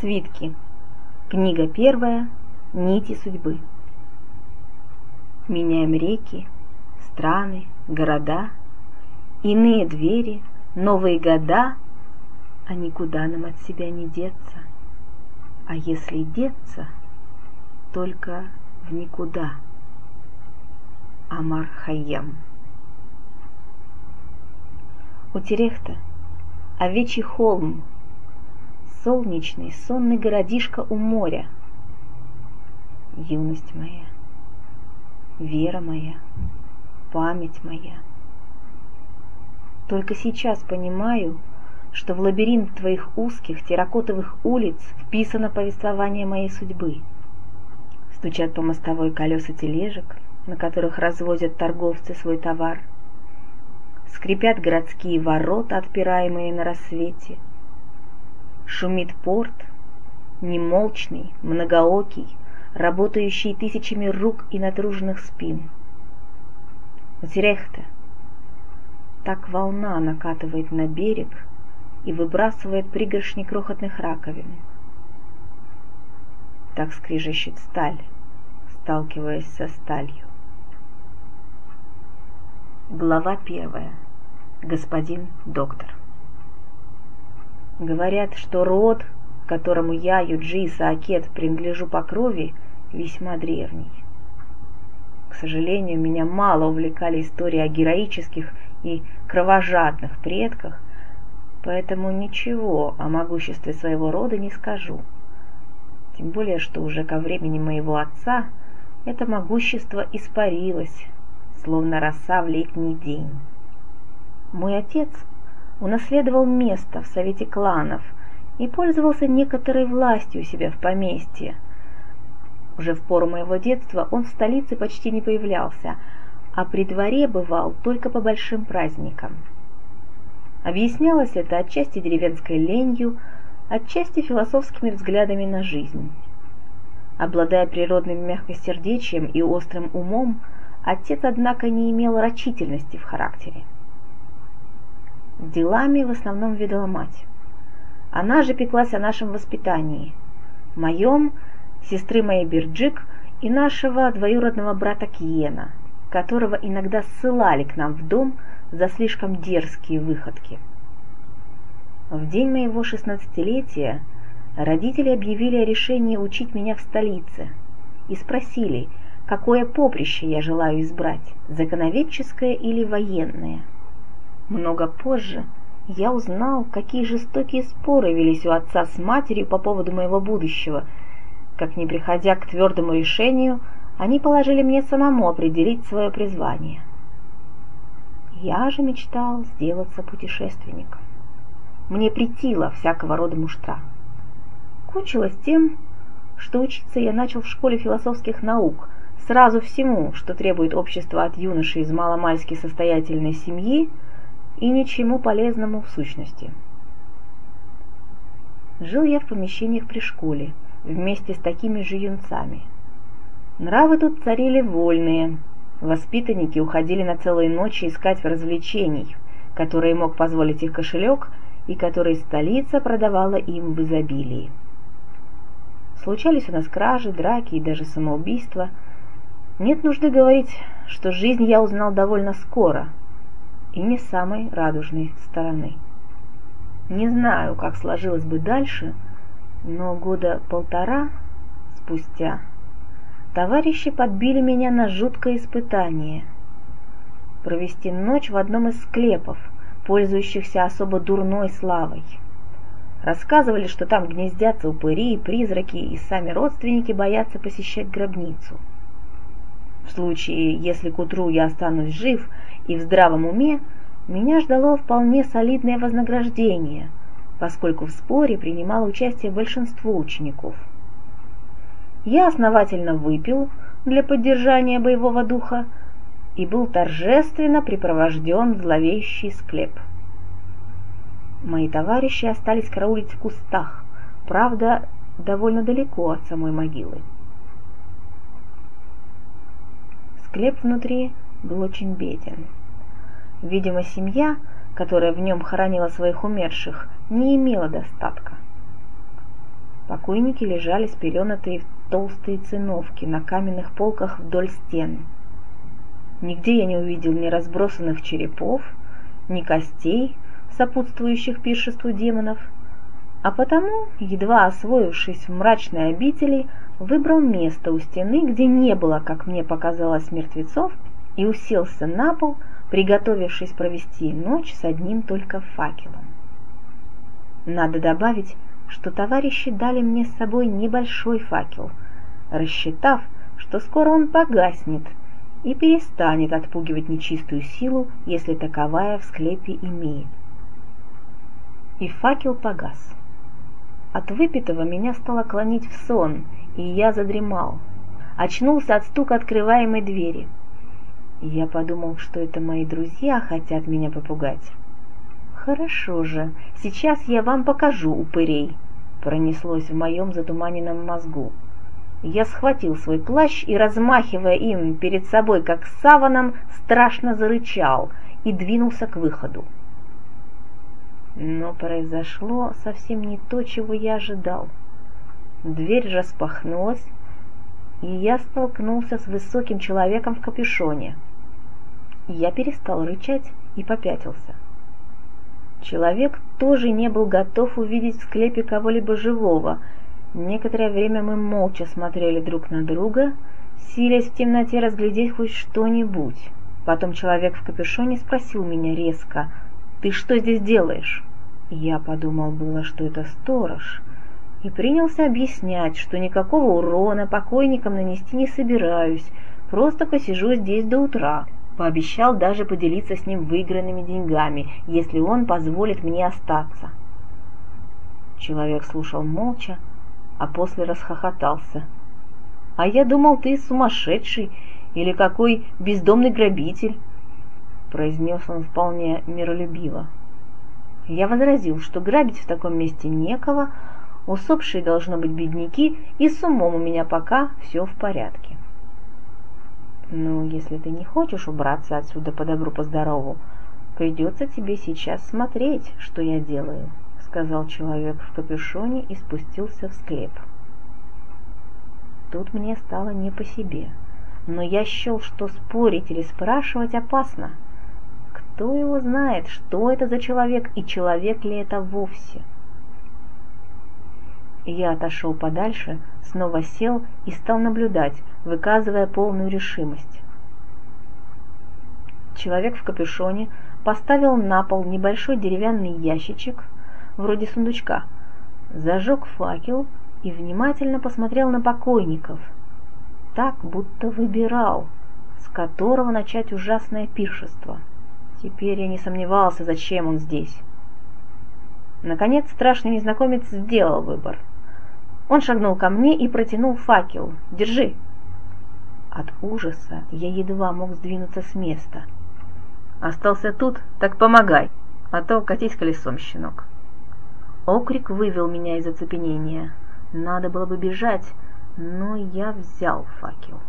Свитки. Книга первая. Нити судьбы. Меняем реки, страны, города, Иные двери, новые года, А никуда нам от себя не деться. А если деться, только в никуда. Амар Хайям. У Терехта овечий холм — солнечный, сонный городишко у моря. Юность моя, вера моя, память моя. Только сейчас понимаю, что в лабиринт твоих узких терракотовых улиц вписано повествование моей судьбы. Стучат по мостовой колеса тележек, на которых развозят торговцы свой товар. Скрипят городские ворота, отпираемые на рассвете — Шумит порт, немолчный, многоокий, работающий тысячами рук и натруженных спин. Зрехта. Так волна накатывает на берег и выбрасывает пригоршни крохотных раковин. Так скрижещет сталь, сталкиваясь со сталью. Глава первая. Господин доктор. Говорят, что род, которому я, Юджи Саакет, принадлежу по крови, весьма древний. К сожалению, меня мало увлекали истории о героических и кровожадных предках, поэтому ничего о могуществе своего рода не скажу. Тем более, что уже ко времени моего отца это могущество испарилось, словно роса в летний день. Мой отец — унаследовал место в Совете кланов и пользовался некоторой властью у себя в поместье. Уже в пору моего детства он в столице почти не появлялся, а при дворе бывал только по большим праздникам. Объяснялось это отчасти деревенской ленью, отчасти философскими взглядами на жизнь. Обладая природным мягкосердечием и острым умом, отец, однако, не имел рачительности в характере. Делами в основном ведала мать. Она же пеклась о нашем воспитании, моем, сестры моей Бирджик и нашего двоюродного брата Киена, которого иногда ссылали к нам в дом за слишком дерзкие выходки. В день моего шестнадцатилетия родители объявили о решении учить меня в столице и спросили, какое поприще я желаю избрать, законоведческое или военное – много позже я узнал, какие жестокие споры велись у отца с матерью по поводу моего будущего. Как не приходя к твердому решению, они положили мне самому определить свое призвание. Я же мечтал сделаться путешественником. Мне притило всякого рода муштра. Кончилось тем, что учиться я начал в школе философских наук, сразу всему, что требует общество от юноши из маломальски состоятельной семьи, и ничему полезному в сущности. Жил я в помещениях при школе, вместе с такими же юнцами. Нравы тут царили вольные, воспитанники уходили на целые ночи искать развлечений, которые мог позволить их кошелек и которые столица продавала им в изобилии. Случались у нас кражи, драки и даже самоубийства. Нет нужды говорить, что жизнь я узнал довольно скоро, и не самой радужной стороны. Не знаю, как сложилось бы дальше, но года полтора спустя товарищи подбили меня на жуткое испытание — провести ночь в одном из склепов, пользующихся особо дурной славой. Рассказывали, что там гнездятся упыри и призраки, и сами родственники боятся посещать гробницу. В случае, если к утру я останусь жив и в здравом уме, меня ждало вполне солидное вознаграждение, поскольку в споре принимало участие большинство учеников. Я основательно выпил для поддержания боевого духа и был торжественно припровожден в зловещий склеп. Мои товарищи остались караулить в кустах, правда, довольно далеко от самой могилы. Склеп внутри был очень беден. Видимо, семья, которая в нем хоронила своих умерших, не имела достатка. По Покойники лежали спеленатые в толстые циновки на каменных полках вдоль стен. Нигде я не увидел ни разбросанных черепов, ни костей, сопутствующих пиршеству демонов, а потому, едва освоившись в мрачной обители, выбрал место у стены, где не было, как мне показалось, мертвецов, и уселся на пол, приготовившись провести ночь с одним только факелом. Надо добавить, что товарищи дали мне с собой небольшой факел, рассчитав, что скоро он погаснет и перестанет отпугивать нечистую силу, если таковая в склепе имеет. И факел погас. От выпитого меня стало клонить в сон, и я задремал. Очнулся от стука открываемой двери. Я подумал, что это мои друзья хотят меня попугать. «Хорошо же, сейчас я вам покажу упырей», — пронеслось в моем затуманенном мозгу. Я схватил свой плащ и, размахивая им перед собой, как саваном, страшно зарычал и двинулся к выходу. Но произошло совсем не то, чего я ожидал. Дверь распахнулась, и я столкнулся с высоким человеком в капюшоне. Я перестал рычать и попятился. Человек тоже не был готов увидеть в склепе кого-либо живого. Некоторое время мы молча смотрели друг на друга, силясь в темноте разглядеть хоть что-нибудь. Потом человек в капюшоне спросил меня резко, «Ты что здесь делаешь?» Я подумал было, что это сторож, и принялся объяснять, что никакого урона покойникам нанести не собираюсь, просто посижу здесь до утра. Пообещал даже поделиться с ним выигранными деньгами, если он позволит мне остаться. Человек слушал молча, а после расхохотался. «А я думал, ты сумасшедший или какой бездомный грабитель», — произнес он вполне миролюбиво. Я возразил, что грабить в таком месте некого, усопшие должны быть бедняки, и с умом у меня пока все в порядке. Ну, если ты не хочешь убраться отсюда по добру, по здорову, придется тебе сейчас смотреть, что я делаю, сказал человек в капюшоне и спустился в склеп. Тут мне стало не по себе, но я счел, что спорить или спрашивать опасно. Кто его знает, что это за человек и человек ли это вовсе? Я отошел подальше, снова сел и стал наблюдать, выказывая полную решимость. Человек в капюшоне поставил на пол небольшой деревянный ящичек, вроде сундучка, зажег факел и внимательно посмотрел на покойников, так будто выбирал, с которого начать ужасное пиршество. Теперь я не сомневался, зачем он здесь. Наконец страшный незнакомец сделал выбор. Он шагнул ко мне и протянул факел. «Держи!» От ужаса я едва мог сдвинуться с места. «Остался тут, так помогай, а то катись колесом, щенок!» Окрик вывел меня из оцепенения. Надо было бы бежать, но я взял факел.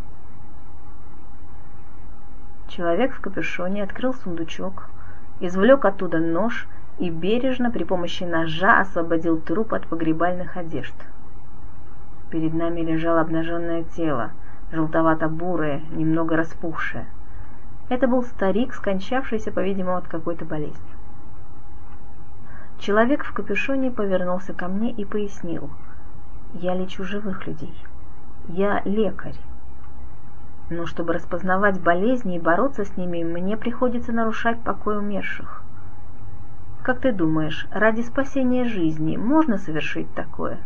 Человек в капюшоне открыл сундучок, извлек оттуда нож и бережно при помощи ножа освободил труп от погребальных одежд. Перед нами лежало обнаженное тело, желтовато-бурое, немного распухшее. Это был старик, скончавшийся, по-видимому, от какой-то болезни. Человек в капюшоне повернулся ко мне и пояснил. «Я лечу живых людей. Я лекарь. Но чтобы распознавать болезни и бороться с ними, мне приходится нарушать покой умерших. Как ты думаешь, ради спасения жизни можно совершить такое?»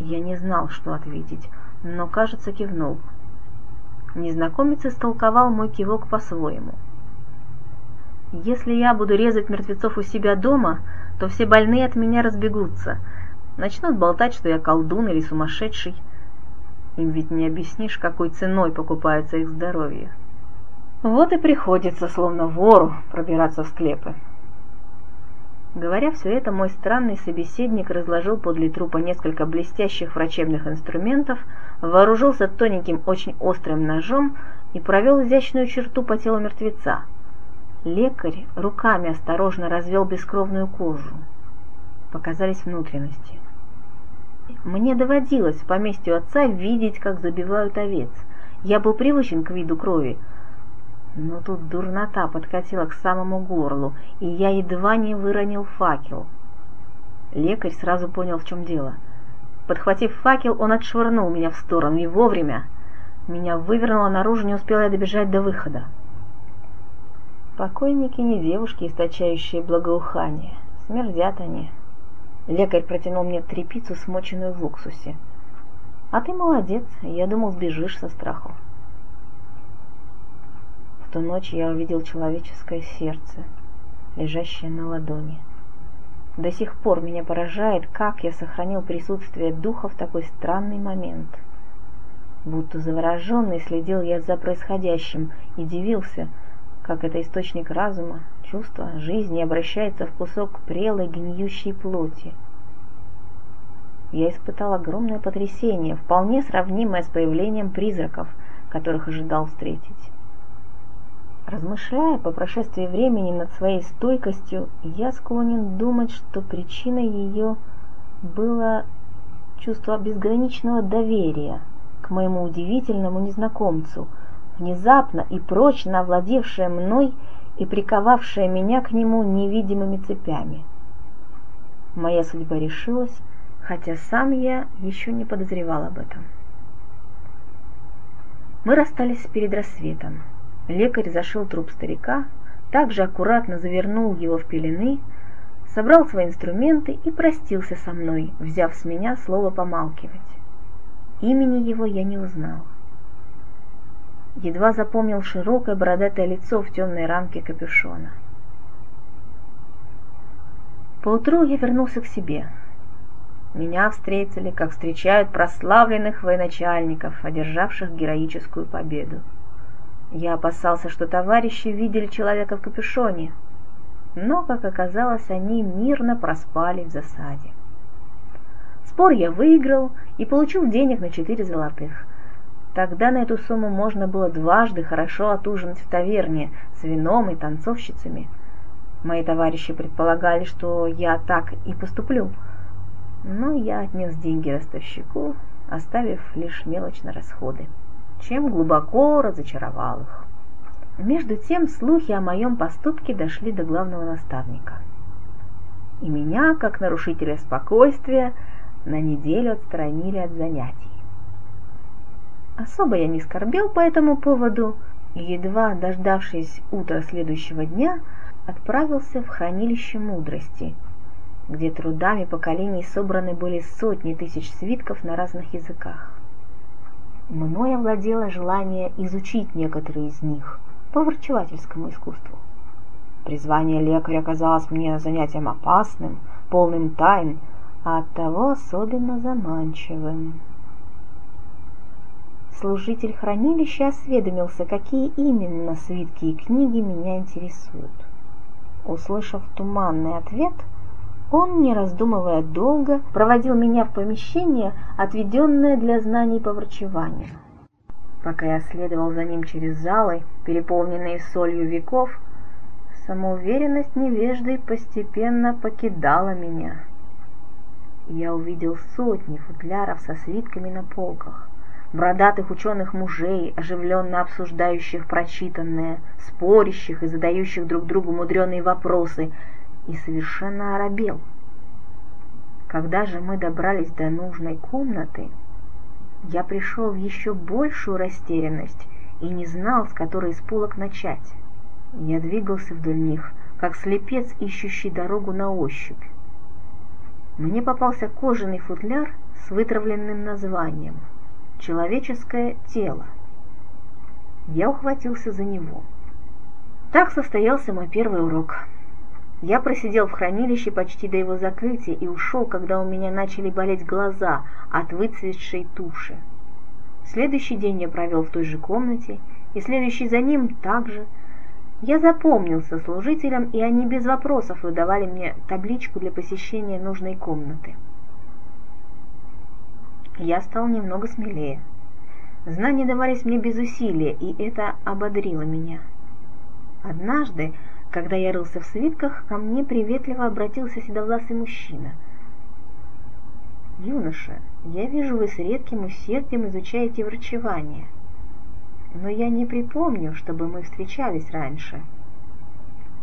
Я не знал, что ответить, но, кажется, кивнул. Незнакомец истолковал мой кивок по-своему. «Если я буду резать мертвецов у себя дома, то все больные от меня разбегутся. Начнут болтать, что я колдун или сумасшедший. Им ведь не объяснишь, какой ценой покупается их здоровье. Вот и приходится, словно вору, пробираться в склепы. Говоря все это, мой странный собеседник разложил подле трупа несколько блестящих врачебных инструментов, вооружился тоненьким, очень острым ножом и провел изящную черту по телу мертвеца. Лекарь руками осторожно развел бескровную кожу. Показались внутренности. Мне доводилось в поместью отца видеть, как забивают овец. Я был привычен к виду крови, но тут дурнота подкатила к самому горлу, и я едва не выронил факел. Лекарь сразу понял, в чем дело. Подхватив факел, он отшвырнул меня в сторону, и вовремя меня вывернуло наружу, не успела я добежать до выхода. Покойники не девушки, источающие благоухание. Смердят они. Лекарь протянул мне трепицу, смоченную в уксусе. А ты молодец, я думал, сбежишь со страху. Ту ночь я увидел человеческое сердце, лежащее на ладони. До сих пор меня поражает, как я сохранил присутствие духа в такой странный момент. Будто завороженный следил я за происходящим и дивился, как это источник разума, чувства, жизни обращается в кусок прелой гниющей плоти. Я испытал огромное потрясение, вполне сравнимое с появлением призраков, которых ожидал встретить. Размышляя по прошествии времени над своей стойкостью, я склонен думать, что причиной ее было чувство безграничного доверия к моему удивительному незнакомцу, внезапно и прочно овладевшее мной и приковавшее меня к нему невидимыми цепями. Моя судьба решилась, хотя сам я еще не подозревал об этом. Мы расстались перед рассветом. Лекарь зашил труп старика, также аккуратно завернул его в пелены, собрал свои инструменты и простился со мной, взяв с меня слово помалкивать. Имени его я не узнал. Едва запомнил широкое бородатое лицо в темной рамке капюшона. Поутру я вернулся к себе. Меня встретили, как встречают прославленных военачальников, одержавших героическую победу. Я опасался, что товарищи видели человека в капюшоне, но, как оказалось, они мирно проспали в засаде. Спор я выиграл и получил денег на четыре золотых. Тогда на эту сумму можно было дважды хорошо отужинать в таверне с вином и танцовщицами. Мои товарищи предполагали, что я так и поступлю, но я отнес деньги ростовщику, оставив лишь мелочь на расходы чем глубоко разочаровал их. Между тем слухи о моем поступке дошли до главного наставника. И меня, как нарушителя спокойствия, на неделю отстранили от занятий. Особо я не скорбел по этому поводу, и, едва дождавшись утра следующего дня, отправился в хранилище мудрости, где трудами поколений собраны были сотни тысяч свитков на разных языках мной овладело желание изучить некоторые из них по врачевательскому искусству. Призвание лекаря казалось мне занятием опасным, полным тайн, а оттого особенно заманчивым. Служитель хранилища осведомился, какие именно свитки и книги меня интересуют. Услышав туманный ответ, он, не раздумывая долго, проводил меня в помещение, отведенное для знаний по врачеванию. Пока я следовал за ним через залы, переполненные солью веков, самоуверенность невежды постепенно покидала меня. Я увидел сотни футляров со свитками на полках, бородатых ученых мужей, оживленно обсуждающих прочитанное, спорящих и задающих друг другу мудреные вопросы — и совершенно оробел. Когда же мы добрались до нужной комнаты, я пришел в еще большую растерянность и не знал, с которой из полок начать. Я двигался вдоль них, как слепец, ищущий дорогу на ощупь. Мне попался кожаный футляр с вытравленным названием «Человеческое тело». Я ухватился за него. Так состоялся мой первый урок — я просидел в хранилище почти до его закрытия и ушел, когда у меня начали болеть глаза от выцветшей туши. Следующий день я провел в той же комнате, и следующий за ним также. Я запомнился служителям, и они без вопросов выдавали мне табличку для посещения нужной комнаты. Я стал немного смелее. Знания давались мне без усилия, и это ободрило меня. Однажды когда я рылся в свитках, ко мне приветливо обратился седовласый мужчина. «Юноша, я вижу, вы с редким усердием изучаете врачевание, но я не припомню, чтобы мы встречались раньше.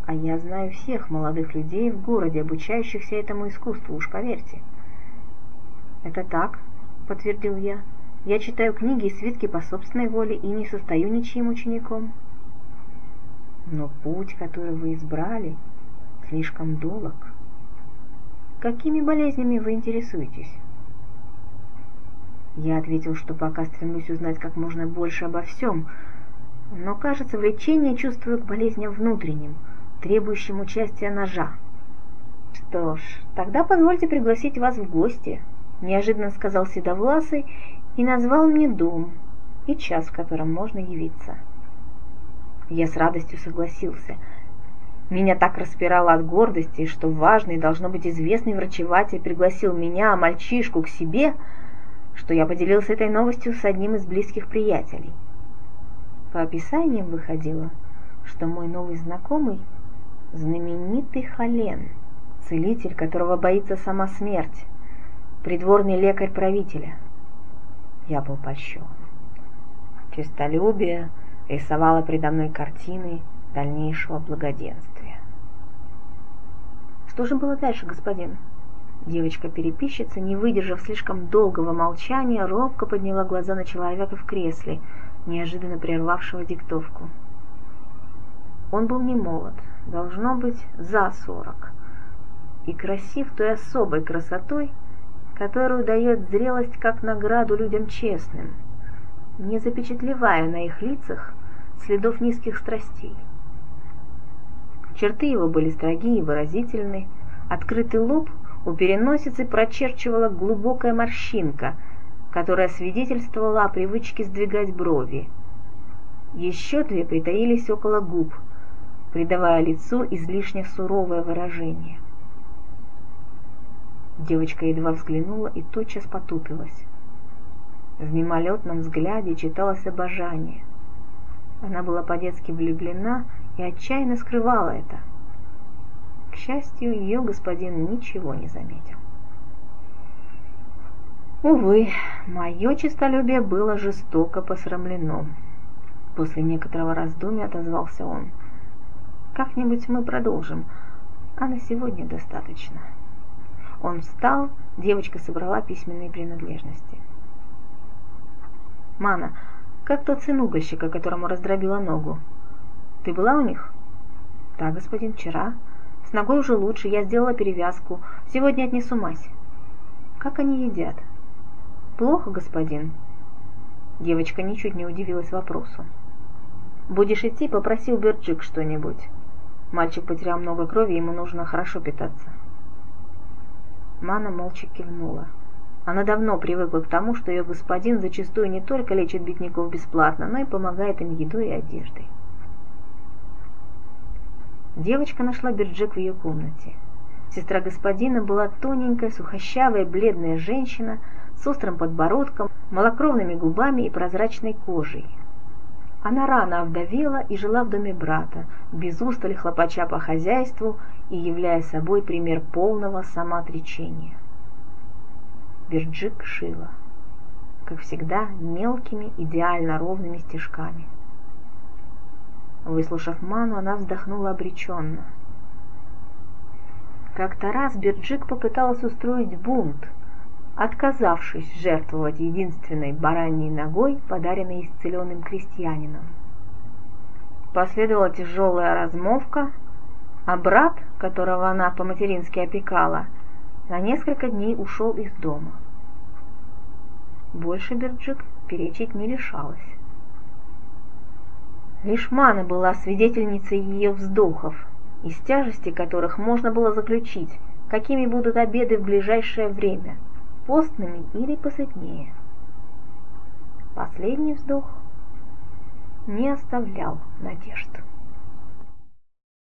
А я знаю всех молодых людей в городе, обучающихся этому искусству, уж поверьте». «Это так», — подтвердил я. «Я читаю книги и свитки по собственной воле и не состою ничьим учеником». «Но путь, который вы избрали, слишком долг. Какими болезнями вы интересуетесь?» Я ответил, что пока стремлюсь узнать как можно больше обо всем, но, кажется, влечение чувствую к болезням внутренним, требующим участия ножа. «Что ж, тогда позвольте пригласить вас в гости», — неожиданно сказал Седовласый и назвал мне дом и час, в котором можно явиться. Я с радостью согласился. Меня так распирало от гордости, что важный, должно быть, известный врачеватель пригласил меня, мальчишку, к себе — что я поделился этой новостью с одним из близких приятелей. По описаниям выходило, что мой новый знакомый – знаменитый Хален, целитель, которого боится сама смерть, придворный лекарь правителя. Я был польщен. Честолюбие рисовало предо мной картины дальнейшего благоденствия. Что же было дальше, господин? Девочка-переписчица, не выдержав слишком долгого молчания, робко подняла глаза на человека в кресле, неожиданно прервавшего диктовку. Он был не молод, должно быть, за сорок, и красив той особой красотой, которую дает зрелость как награду людям честным, не запечатлевая на их лицах следов низких страстей. Черты его были строгие и выразительны, открытый лоб у переносицы прочерчивала глубокая морщинка, которая свидетельствовала о привычке сдвигать брови. Еще две притаились около губ, придавая лицу излишне суровое выражение. Девочка едва взглянула и тотчас потупилась. В мимолетном взгляде читалось обожание. Она была по-детски влюблена и отчаянно скрывала это — к счастью, ее господин ничего не заметил. Увы, мое честолюбие было жестоко посрамлено. После некоторого раздумья отозвался он. Как-нибудь мы продолжим, а на сегодня достаточно. Он встал, девочка собрала письменные принадлежности. «Мана, как тот сын угольщика, которому раздробила ногу? Ты была у них?» «Да, господин, вчера. С ногой уже лучше, я сделала перевязку. Сегодня отнесу мазь. Как они едят? Плохо, господин. Девочка ничуть не удивилась вопросу. Будешь идти, попроси у Берджик что-нибудь. Мальчик потерял много крови, ему нужно хорошо питаться. Мана молча кивнула. Она давно привыкла к тому, что ее господин зачастую не только лечит бедняков бесплатно, но и помогает им едой и одеждой. Девочка нашла Берджек в ее комнате. Сестра господина была тоненькая, сухощавая, бледная женщина с острым подбородком, малокровными губами и прозрачной кожей. Она рано овдовела и жила в доме брата, без устали хлопача по хозяйству и являя собой пример полного самоотречения. Берджик шила, как всегда, мелкими, идеально ровными стежками – Выслушав ману, она вздохнула обреченно. Как-то раз Берджик попыталась устроить бунт, отказавшись жертвовать единственной бараньей ногой, подаренной исцеленным крестьянином. Последовала тяжелая размовка, а брат, которого она по-матерински опекала, на несколько дней ушел из дома. Больше Берджик перечить не решалась. Лишь Мана была свидетельницей ее вздохов, из тяжести которых можно было заключить, какими будут обеды в ближайшее время, постными или посытнее. Последний вздох не оставлял надежд.